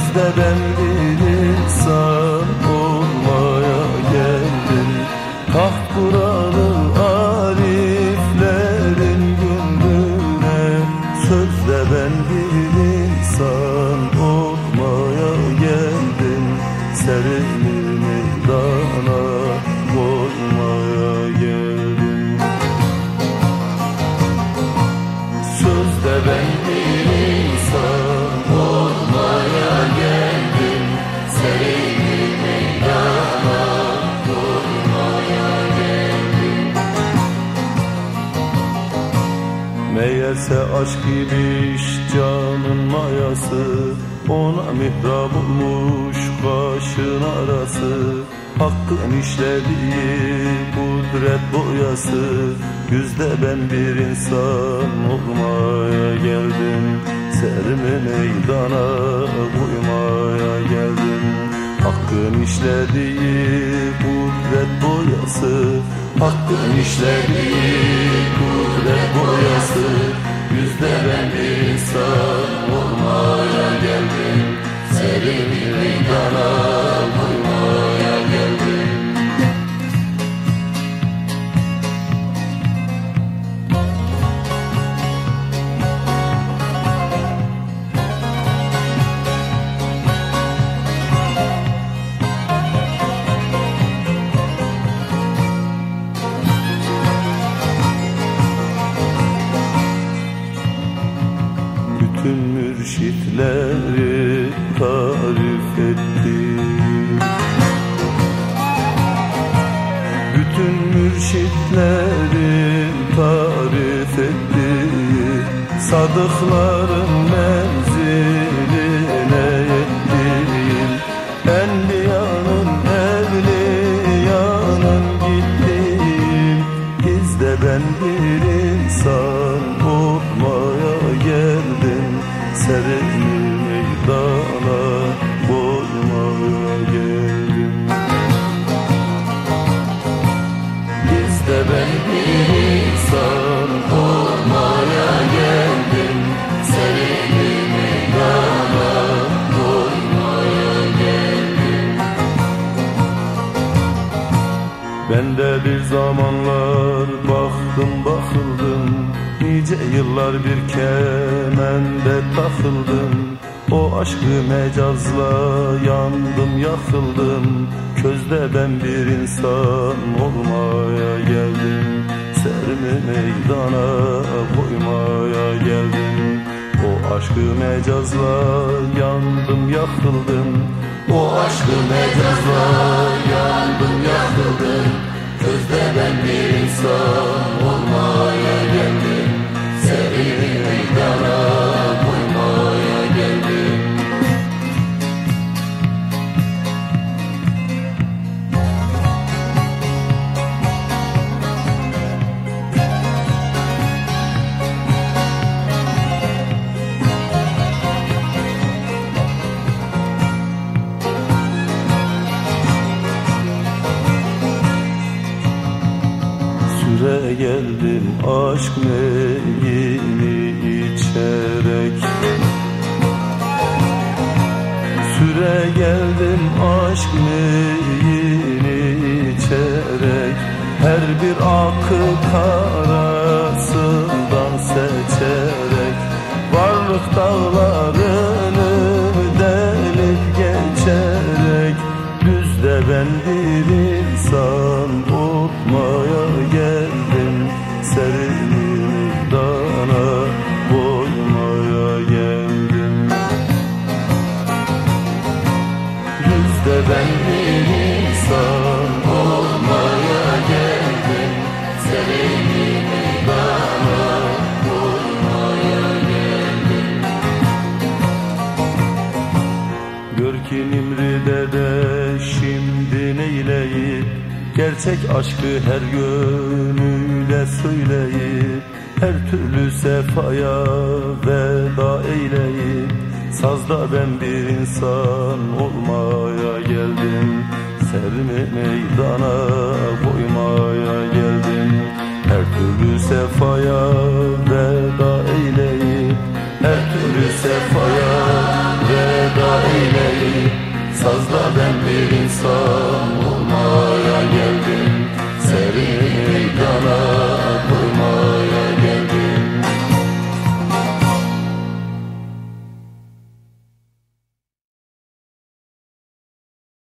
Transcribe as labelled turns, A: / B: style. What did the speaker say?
A: Özde ben bir insan olmaya geldim. Taht kuralı ariflerin gönlüne Sözde ben bir insan olmaya geldim. Serini Meğerse aşk imiş canın mayası. Ona mihrab olmuş kaşın arası. Hakkın işlediği kudret boyası. Yüzde ben bir insan olmaya geldim. Serimi meydana koymaya geldim. Hakkın işlediği kudret boyası. Hakkın işlediği kudret boyası tarif etti Bütün mürşitleri tarif etti. Sadıkların menziline Ben de bir zamanlar baktım bakıldım. Nice yıllar bir kemende takıldım. O aşkı mecazla yandım yakıldım. Közde ben bir insan olmaya geldim. Serimi meydana koymaya geldim. O aşkı mecazla yandım yakıldım O aşkı mecazla yandım yakıldım Közde ben bir insan olmaya geldim aşk meyini içerek. Süre geldim aşk meyini içerek. Her bir akı arasından seçerek. Varlık dağlarını Nimri'de de şimdi neyleyip Gerçek aşkı her gönüle söyleyip Her türlü sefaya veda eyleyip Sazda ben bir insan olmaya Şehirlerimi meydana koymaya geldim. Her türlü sefaya